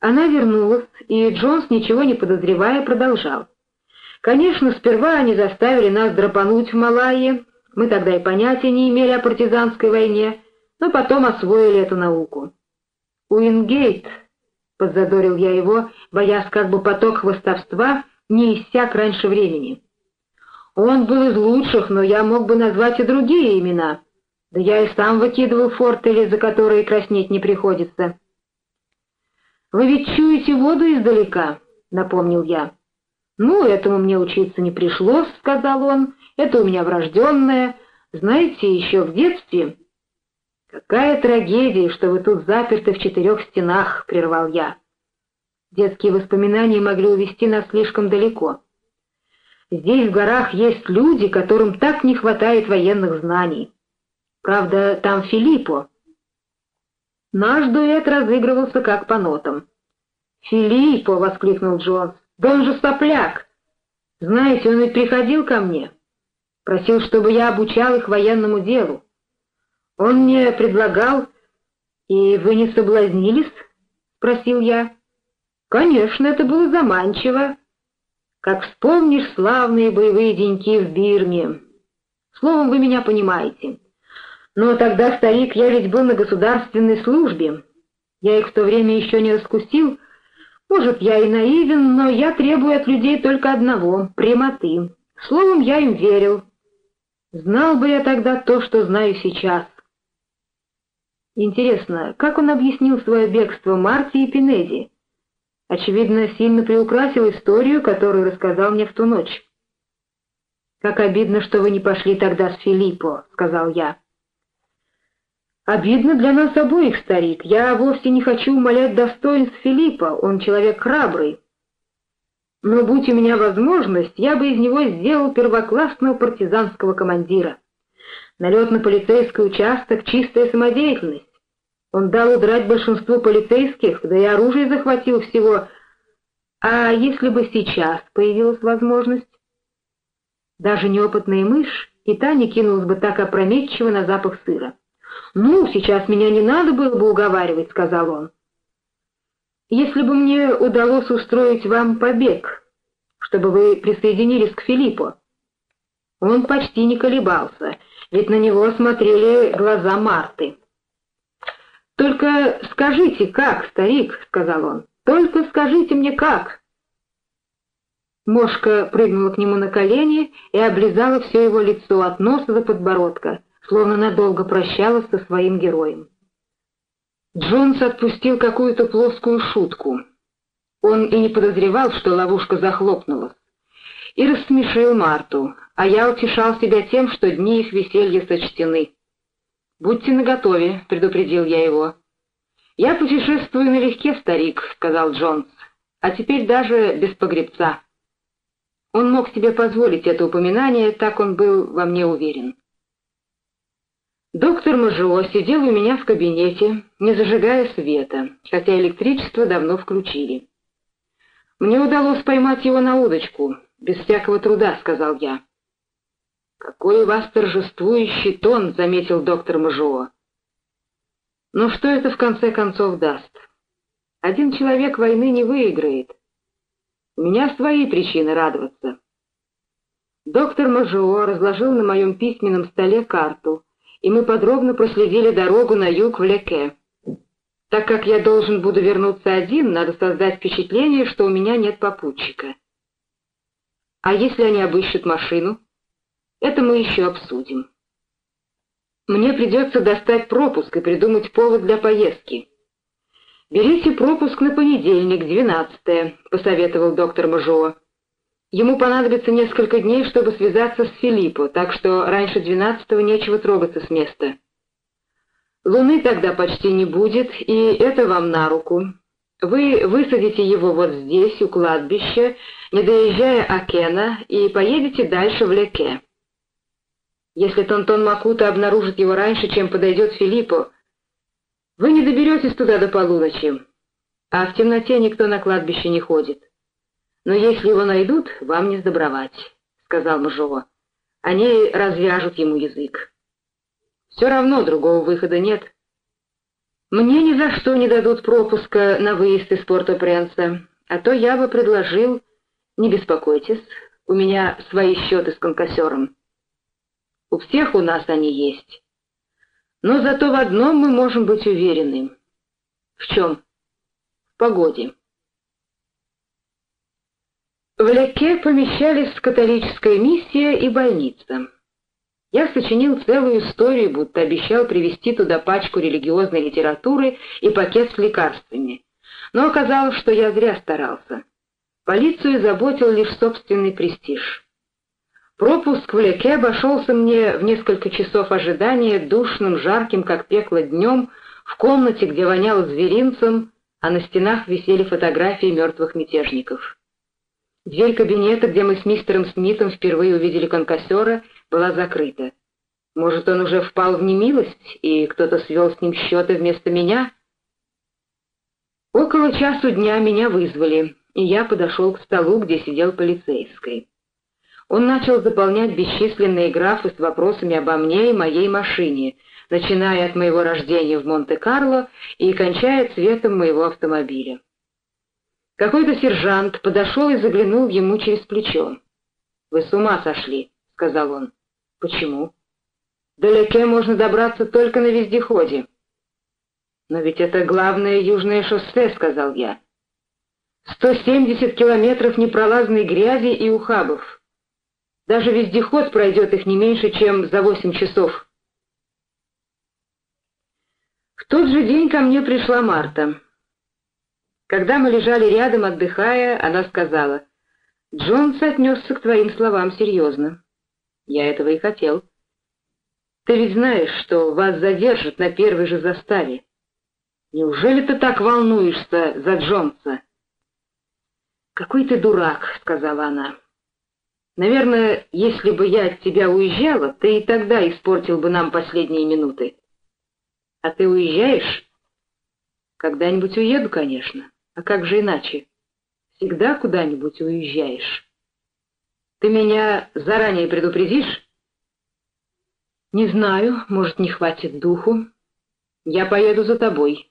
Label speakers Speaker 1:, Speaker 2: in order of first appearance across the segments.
Speaker 1: Она вернулась, и Джонс, ничего не подозревая, продолжал. Конечно, сперва они заставили нас драпануть в Малайи, мы тогда и понятия не имели о партизанской войне, но потом освоили эту науку. «Уингейт», — подзадорил я его, боясь, как бы поток хвостовства не иссяк раньше времени. Он был из лучших, но я мог бы назвать и другие имена. Да я и сам выкидывал фортели, за которые краснеть не приходится. «Вы ведь чуете воду издалека», — напомнил я. «Ну, этому мне учиться не пришлось», — сказал он. «Это у меня врожденное. Знаете, еще в детстве...» «Какая трагедия, что вы тут заперты в четырех стенах», — прервал я. Детские воспоминания могли увести нас слишком далеко. Здесь в горах есть люди, которым так не хватает военных знаний. Правда, там Филиппо. Наш дуэт разыгрывался как по нотам. «Филиппо!» — воскликнул Джонс. Да он же сопляк! Знаете, он ведь приходил ко мне, просил, чтобы я обучал их военному делу. Он мне предлагал, и вы не соблазнились? — спросил я. Конечно, это было заманчиво. Как вспомнишь славные боевые деньки в Бирме. Словом, вы меня понимаете. Но тогда, старик, я ведь был на государственной службе. Я их в то время еще не раскусил, может, я и наивен, но я требую от людей только одного — прямоты. Словом, я им верил. Знал бы я тогда то, что знаю сейчас. Интересно, как он объяснил свое бегство Марти и Пинеди? Очевидно, сильно приукрасил историю, которую рассказал мне в ту ночь. «Как обидно, что вы не пошли тогда с Филиппо», — сказал я. Обидно для нас обоих, старик. Я вовсе не хочу умолять достоинств Филиппа, он человек храбрый. Но будь у меня возможность, я бы из него сделал первоклассного партизанского командира. Налет на полицейский участок — чистая самодеятельность. Он дал удрать большинству полицейских, да и оружие захватил всего. А если бы сейчас появилась возможность? Даже неопытная мышь и та не кинулась бы так опрометчиво на запах сыра. «Ну, сейчас меня не надо было бы уговаривать», — сказал он. «Если бы мне удалось устроить вам побег, чтобы вы присоединились к Филиппу». Он почти не колебался, ведь на него смотрели глаза Марты. «Только скажите, как, старик?» — сказал он. «Только скажите мне, как?» Мошка прыгнула к нему на колени и облизала все его лицо от носа до подбородка словно надолго прощалась со своим героем. Джонс отпустил какую-то плоскую шутку. Он и не подозревал, что ловушка захлопнулась. И рассмешил Марту, а я утешал себя тем, что дни их веселья сочтены. «Будьте наготове», — предупредил я его. «Я путешествую налегке, старик», — сказал Джонс, — «а теперь даже без погребца». Он мог себе позволить это упоминание, так он был во мне уверен. Доктор Мажио сидел у меня в кабинете, не зажигая света, хотя электричество давно включили. «Мне удалось поймать его на удочку, без всякого труда», — сказал я. «Какой у вас торжествующий тон», — заметил доктор Мажио. «Но что это в конце концов даст? Один человек войны не выиграет. У меня свои причины радоваться». Доктор Мажио разложил на моем письменном столе карту — и мы подробно проследили дорогу на юг в Леке. Так как я должен буду вернуться один, надо создать впечатление, что у меня нет попутчика. А если они обыщут машину? Это мы еще обсудим. Мне придется достать пропуск и придумать повод для поездки. «Берите пропуск на понедельник, 12 посоветовал доктор Мажоа. Ему понадобится несколько дней, чтобы связаться с Филиппо, так что раньше двенадцатого нечего трогаться с места. Луны тогда почти не будет, и это вам на руку. Вы высадите его вот здесь, у кладбища, не доезжая Акена, и поедете дальше в Леке. Если Тонтон Макута обнаружит его раньше, чем подойдет Филиппо, вы не доберетесь туда до полуночи, а в темноте никто на кладбище не ходит. «Но если его найдут, вам не сдобровать», — сказал Мажова. «Они развяжут ему язык. Все равно другого выхода нет». Мне ни за что не дадут пропуска на выезд из Порто-Пренса, а то я бы предложил, не беспокойтесь, у меня свои счеты с конкассером. У всех у нас они есть. Но зато в одном мы можем быть уверены. В чем? В погоде. В Леке помещались католическая миссия и больница. Я сочинил целую историю, будто обещал привезти туда пачку религиозной литературы и пакет с лекарствами. Но оказалось, что я зря старался. Полицию заботил лишь собственный престиж. Пропуск в Леке обошелся мне в несколько часов ожидания душным, жарким, как пекло днем, в комнате, где воняло зверинцем, а на стенах висели фотографии мертвых мятежников. Дверь кабинета, где мы с мистером Смитом впервые увидели конкассера, была закрыта. Может, он уже впал в немилость, и кто-то свел с ним счеты вместо меня? Около часу дня меня вызвали, и я подошел к столу, где сидел полицейский. Он начал заполнять бесчисленные графы с вопросами обо мне и моей машине, начиная от моего рождения в Монте-Карло и кончая цветом моего автомобиля. Какой-то сержант подошел и заглянул ему через плечо. «Вы с ума сошли», — сказал он. «Почему?» «Далеке можно добраться только на вездеходе». «Но ведь это главное южное шоссе», — сказал я. «Сто семьдесят километров непролазной грязи и ухабов». Даже вездеход пройдет их не меньше, чем за восемь часов. В тот же день ко мне пришла Марта. Когда мы лежали рядом, отдыхая, она сказала, «Джонс отнесся к твоим словам серьезно. Я этого и хотел. Ты ведь знаешь, что вас задержат на первой же заставе. Неужели ты так волнуешься за Джонса?» «Какой ты дурак», — сказала она. Наверное, если бы я от тебя уезжала, ты и тогда испортил бы нам последние минуты. А ты уезжаешь? Когда-нибудь уеду, конечно. А как же иначе? Всегда куда-нибудь уезжаешь. Ты меня заранее предупредишь? Не знаю, может, не хватит духу. Я поеду за тобой.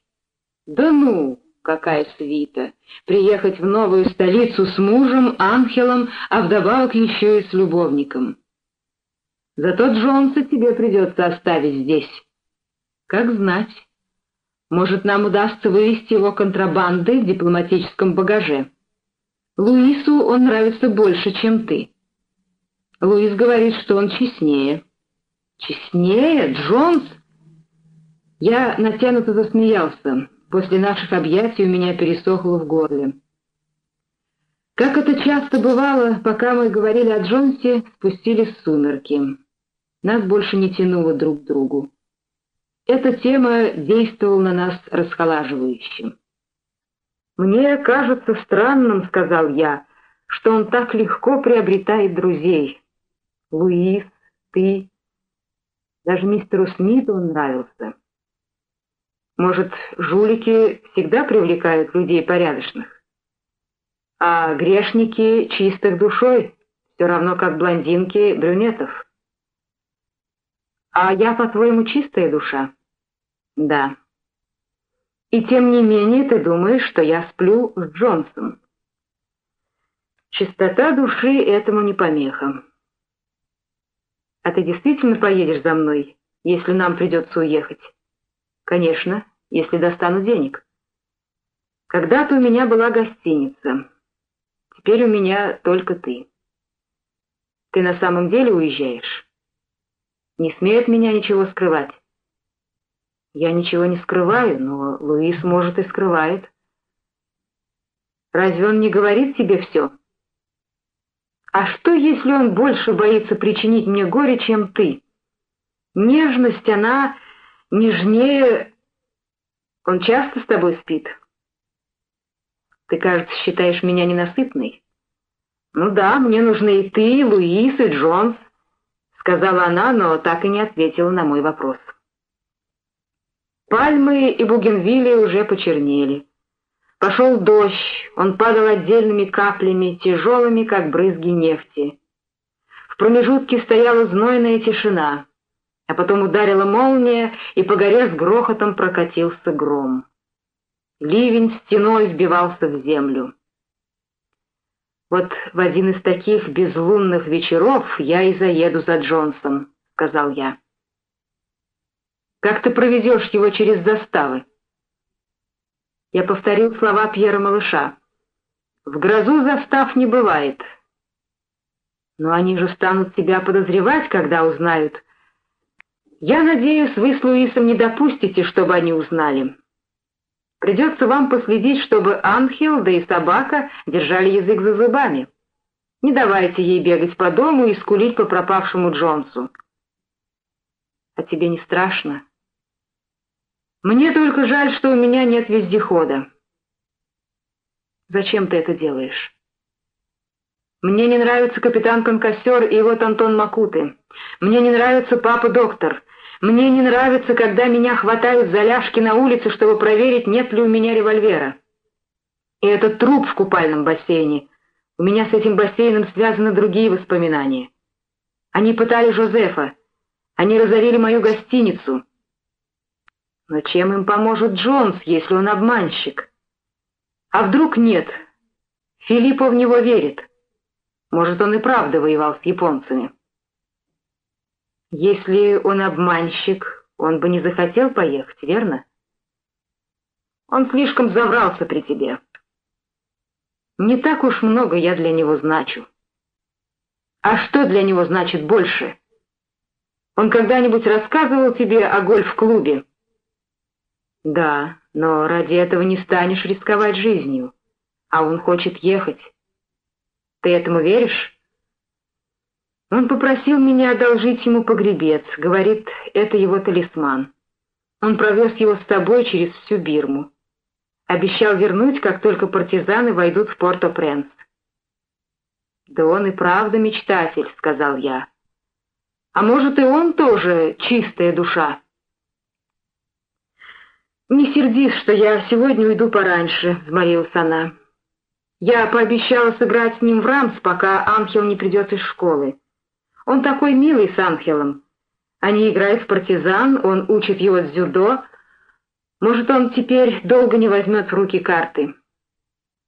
Speaker 1: Да ну! Какая свита! Приехать в новую столицу с мужем, ангелом, а вдобавок еще и с любовником. Зато Джонса тебе придется оставить здесь. Как знать. Может, нам удастся вывести его контрабандой в дипломатическом багаже. Луису он нравится больше, чем ты. Луис говорит, что он честнее. Честнее? Джонс? Я натянуто засмеялся. После наших объятий у меня пересохло в горле. Как это часто бывало, пока мы говорили о Джонсе, спустились сумерки. Нас больше не тянуло друг к другу. Эта тема действовала на нас расхолаживающим. «Мне кажется странным, — сказал я, — что он так легко приобретает друзей. Луис, ты, даже мистеру Смиту он нравился». Может, жулики всегда привлекают людей порядочных? А грешники чистых душой, все равно как блондинки брюнетов. А я, по-твоему, чистая душа? Да. И тем не менее ты думаешь, что я сплю с Джонсом. Чистота души этому не помеха. А ты действительно поедешь за мной, если нам придется уехать? Конечно, если достану денег. Когда-то у меня была гостиница. Теперь у меня только ты. Ты на самом деле уезжаешь? Не смей от меня ничего скрывать. Я ничего не скрываю, но Луис, может, и скрывает. Разве он не говорит тебе все? А что, если он больше боится причинить мне горе, чем ты? Нежность, она нежнее... Он часто с тобой спит? Ты, кажется, считаешь меня ненасытной? Ну да, мне нужны и ты, и Луис, и Джонс, сказала она, но так и не ответила на мой вопрос. Пальмы и бугенвилли уже почернели. Пошел дождь, он падал отдельными каплями, тяжелыми, как брызги нефти. В промежутке стояла знойная тишина, а потом ударила молния, и по горе с грохотом прокатился гром. Ливень стеной вбивался в землю. «Вот в один из таких безлунных вечеров я и заеду за Джонсом», — сказал я. «Как ты проведешь его через заставы?» Я повторил слова Пьера Малыша. «В грозу застав не бывает». «Но они же станут тебя подозревать, когда узнают». «Я надеюсь, вы с Луисом не допустите, чтобы они узнали». Придется вам последить, чтобы Анхел, да и собака держали язык за зубами. Не давайте ей бегать по дому и скулить по пропавшему Джонсу. А тебе не страшно? Мне только жаль, что у меня нет вездехода. Зачем ты это делаешь? Мне не нравится капитан Конкассер и вот Антон Макуты. Мне не нравится папа-доктор. Мне не нравится, когда меня хватают за ляжки на улице, чтобы проверить, нет ли у меня револьвера. И этот труп в купальном бассейне. У меня с этим бассейном связаны другие воспоминания. Они пытали Жозефа. Они разорили мою гостиницу. Но чем им поможет Джонс, если он обманщик? А вдруг нет? Филиппо в него верит. Может, он и правда воевал с японцами. Если он обманщик, он бы не захотел поехать, верно? Он слишком заврался при тебе. Не так уж много я для него значу. А что для него значит больше? Он когда-нибудь рассказывал тебе о гольф-клубе? Да, но ради этого не станешь рисковать жизнью. А он хочет ехать. Ты этому веришь? Он попросил меня одолжить ему погребец, говорит, это его талисман. Он провез его с тобой через всю Бирму. Обещал вернуть, как только партизаны войдут в Порто-Пренс. «Да он и правда мечтатель», — сказал я. «А может, и он тоже чистая душа?» «Не сердись, что я сегодня уйду пораньше», — взмолилась она. «Я пообещала сыграть с ним в рамс, пока Анхел не придет из школы. Он такой милый с Анхелом. Они играют в партизан, он учит его дзюдо. Может, он теперь долго не возьмет в руки карты.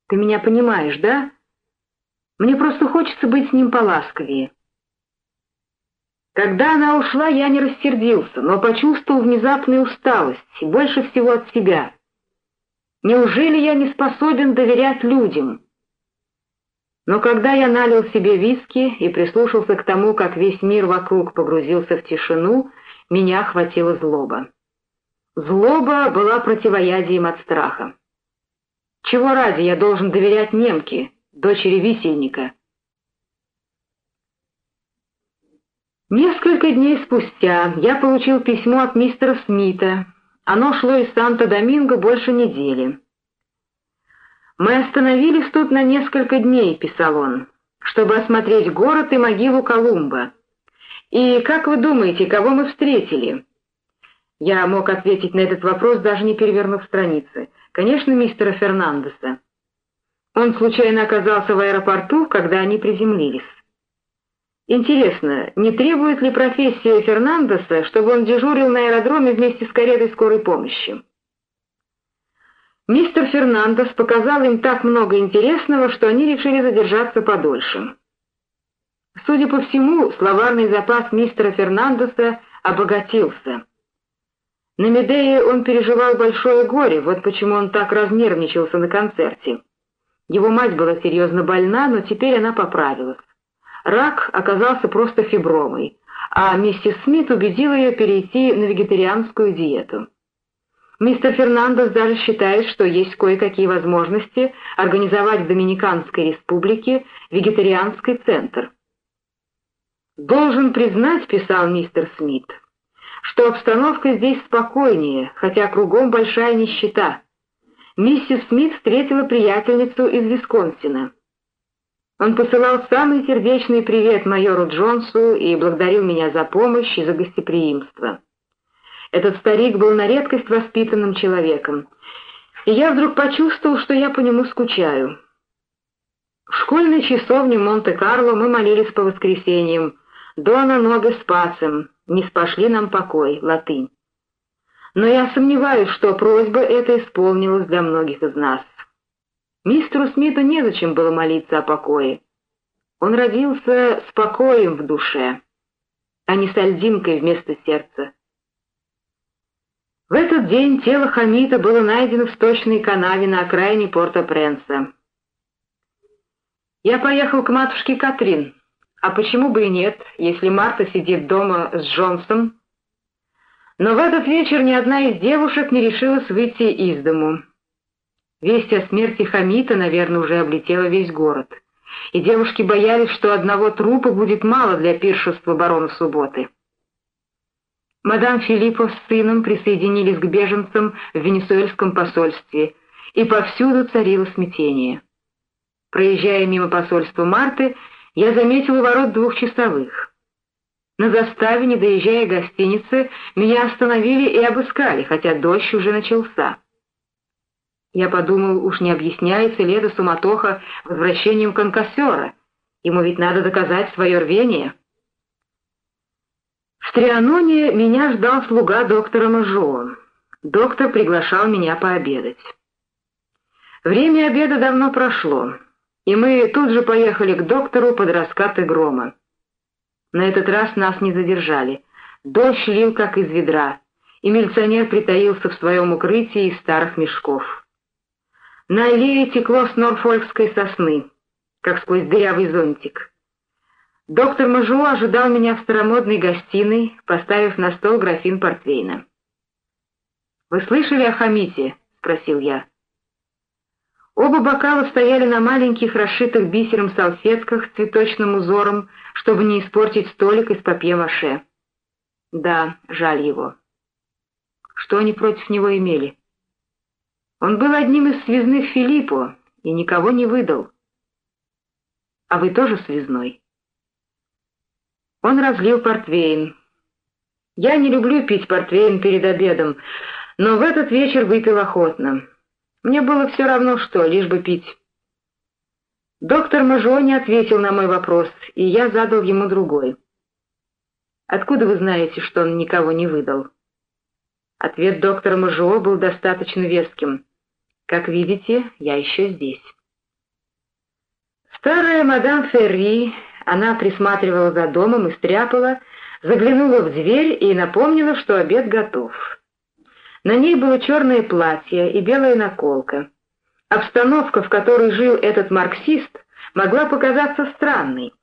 Speaker 1: Ты меня понимаешь, да? Мне просто хочется быть с ним поласковее. Когда она ушла, я не рассердился, но почувствовал внезапную усталость, больше всего от себя. Неужели я не способен доверять людям?» Но когда я налил себе виски и прислушался к тому, как весь мир вокруг погрузился в тишину, меня охватила злоба. Злоба была противоядием от страха. Чего ради я должен доверять немке, дочери висельника? Несколько дней спустя я получил письмо от мистера Смита. Оно шло из Санто-Доминго больше недели. «Мы остановились тут на несколько дней», — писал он, «чтобы осмотреть город и могилу Колумба. И как вы думаете, кого мы встретили?» Я мог ответить на этот вопрос, даже не перевернув страницы. Конечно, мистера Фернандеса. Он случайно оказался в аэропорту, когда они приземлились. Интересно, не требует ли профессия Фернандеса, чтобы он дежурил на аэродроме вместе с каретой скорой помощи? Мистер Фернандес показал им так много интересного, что они решили задержаться подольше. Судя по всему, словарный запас мистера Фернандеса обогатился. На Медее он переживал большое горе, вот почему он так разнервничался на концерте. Его мать была серьезно больна, но теперь она поправилась. Рак оказался просто фибромой, а миссис Смит убедила ее перейти на вегетарианскую диету. Мистер Фернандес даже считает, что есть кое-какие возможности организовать в Доминиканской республике вегетарианский центр. «Должен признать», — писал мистер Смит, «что обстановка здесь спокойнее, хотя кругом большая нищета. Миссис Смит встретила приятельницу из Висконсина. Он посылал самый сердечный привет майору Джонсу и благодарил меня за помощь и за гостеприимство». Этот старик был на редкость воспитанным человеком, и я вдруг почувствовал, что я по нему скучаю. В школьной часовне Монте-Карло мы молились по воскресеньям, «Дона ноге с пацем», «Не спошли нам покой» — латынь. Но я сомневаюсь, что просьба эта исполнилась для многих из нас. Мистеру Смиту незачем было молиться о покое. Он родился с покоем в душе, а не с альдинкой вместо сердца. В этот день тело Хамита было найдено в сточной канаве на окраине порта Пренса. Я поехал к матушке Катрин. А почему бы и нет, если Марта сидит дома с Джонсом? Но в этот вечер ни одна из девушек не решилась выйти из дому. Весть о смерти Хамита, наверное, уже облетела весь город, и девушки боялись, что одного трупа будет мало для пиршества барона Субботы. Мадам Филиппов с сыном присоединились к беженцам в венесуэльском посольстве, и повсюду царило смятение. Проезжая мимо посольства Марты, я заметил у ворот двухчасовых. На заставе, не доезжая гостиницы, меня остановили и обыскали, хотя дождь уже начался. Я подумал, уж не объясняется ли эта суматоха возвращением конкассера. Ему ведь надо доказать свое рвение. В Трианоне меня ждал слуга доктора Мажо. Доктор приглашал меня пообедать. Время обеда давно прошло, и мы тут же поехали к доктору под раскаты грома. На этот раз нас не задержали. Дождь лил, как из ведра, и милиционер притаился в своем укрытии из старых мешков. На аллее текло с норфолькской сосны, как сквозь дырявый зонтик. Доктор Мажу ожидал меня в старомодной гостиной, поставив на стол графин портвейна. «Вы слышали о Хамите?» — спросил я. Оба бокала стояли на маленьких, расшитых бисером салфетках с цветочным узором, чтобы не испортить столик из папье-маше. Да, жаль его. Что они против него имели? Он был одним из связных Филиппо и никого не выдал. А вы тоже связной? Он разлил портвейн. Я не люблю пить портвейн перед обедом, но в этот вечер выпил охотно. Мне было все равно что, лишь бы пить. Доктор Мажо не ответил на мой вопрос, и я задал ему другой. «Откуда вы знаете, что он никого не выдал?» Ответ доктора Мажо был достаточно веским. Как видите, я еще здесь. Старая мадам Ферри, она присматривала за домом и стряпала, заглянула в дверь и напомнила, что обед готов. На ней было черное платье и белая наколка. Обстановка, в которой жил этот марксист, могла показаться странной.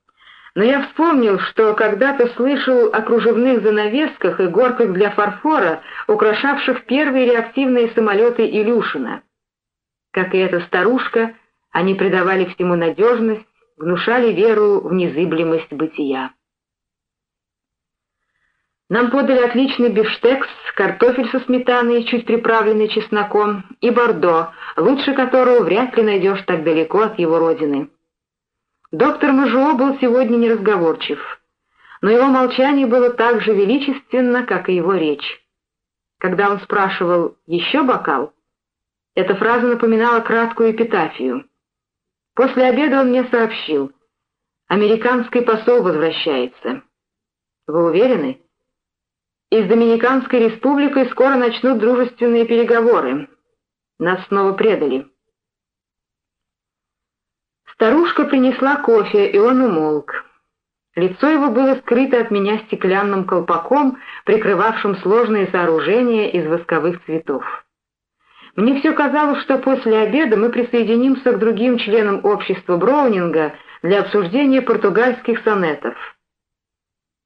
Speaker 1: Но я вспомнил, что когда-то слышал о кружевных занавесках и горках для фарфора, украшавших первые реактивные самолеты Илюшина. Как и эта старушка, они придавали всему надежность, внушали веру в незыблемость бытия. Нам подали отличный бифштекс, картофель со сметаной, чуть приправленный чесноком, и бордо, лучше которого вряд ли найдешь так далеко от его родины. Доктор Мажуо был сегодня неразговорчив, но его молчание было так же величественно, как и его речь. Когда он спрашивал «Еще бокал?», эта фраза напоминала краткую эпитафию. После обеда он мне сообщил. «Американский посол возвращается». «Вы уверены?» «И с Доминиканской республикой скоро начнут дружественные переговоры. Нас снова предали». Старушка принесла кофе, и он умолк. Лицо его было скрыто от меня стеклянным колпаком, прикрывавшим сложные сооружения из восковых цветов. Мне все казалось, что после обеда мы присоединимся к другим членам общества Броунинга для обсуждения португальских сонетов.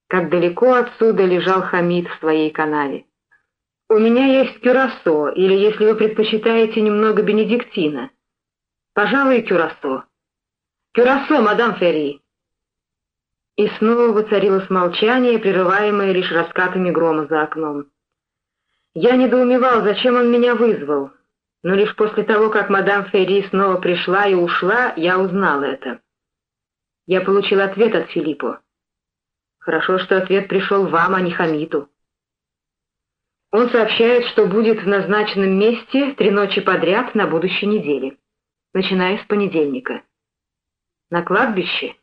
Speaker 1: Как далеко отсюда лежал Хамид в своей канаве. «У меня есть кюрасо, или, если вы предпочитаете, немного бенедиктина. Пожалуй, кюрасо. Кюрасо, мадам Ферри!» И снова воцарилось молчание, прерываемое лишь раскатами грома за окном. Я недоумевал, зачем он меня вызвал. Но лишь после того, как мадам Ферри снова пришла и ушла, я узнал это. Я получил ответ от Филиппо. Хорошо, что ответ пришел вам, а не Хамиту. Он сообщает, что будет в назначенном месте три ночи подряд на будущей неделе, начиная с понедельника. На кладбище?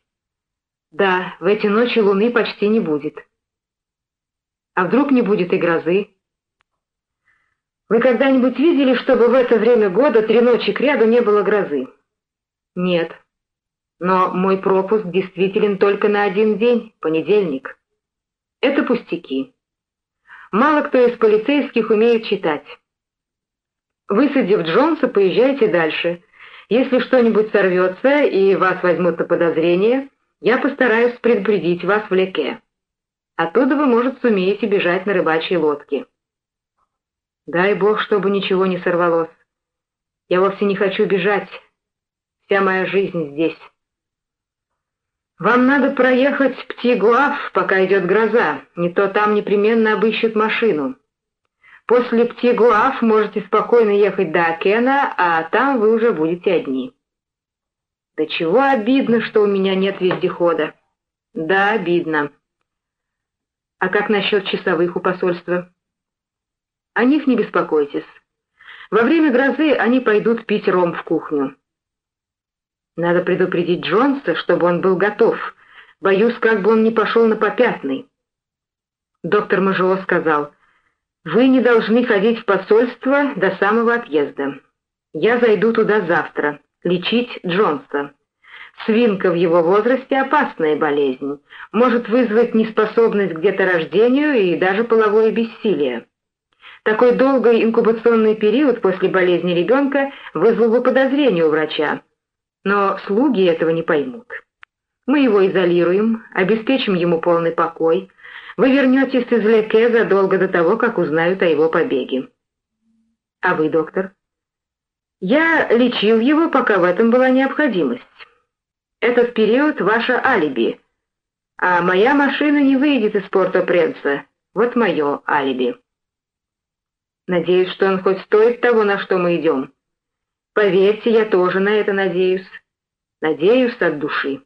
Speaker 1: Да, в эти ночи луны почти не будет. А вдруг не будет и грозы? Вы когда-нибудь видели, чтобы в это время года три ночи кряду не было грозы? Нет. Но мой пропуск действителен только на один день, понедельник. Это пустяки. Мало кто из полицейских умеет читать. Высадив Джонса, поезжайте дальше. Если что-нибудь сорвется и вас возьмут на подозрение, я постараюсь предупредить вас в Леке. Оттуда вы, может, сумеете бежать на рыбачьей лодке. Дай бог, чтобы ничего не сорвалось. Я вовсе не хочу бежать. Вся моя жизнь здесь. Вам надо проехать Птигуав, пока идет гроза, не то там непременно обыщут машину. После Птигуав можете спокойно ехать до Акена, а там вы уже будете одни. Да чего обидно, что у меня нет вездехода. Да, обидно. А как насчет часовых у посольства? О них не беспокойтесь. Во время грозы они пойдут пить ром в кухню. Надо предупредить Джонса, чтобы он был готов. Боюсь, как бы он не пошел на попятный. Доктор Мажио сказал, «Вы не должны ходить в посольство до самого отъезда. Я зайду туда завтра, лечить Джонса. Свинка в его возрасте — опасная болезнь, может вызвать неспособность к деторождению и даже половое бессилие. Такой долгий инкубационный период после болезни ребенка вызвал бы подозрение у врача, но слуги этого не поймут. Мы его изолируем, обеспечим ему полный покой. Вы вернетесь из Леке задолго до того, как узнают о его побеге. А вы, доктор? Я лечил его, пока в этом была необходимость. Этот период — ваше алиби. А моя машина не выйдет из порта Пренса. Вот мое алиби. Надеюсь, что он хоть стоит того, на что мы идем. Поверьте, я тоже на это надеюсь. Надеюсь от души.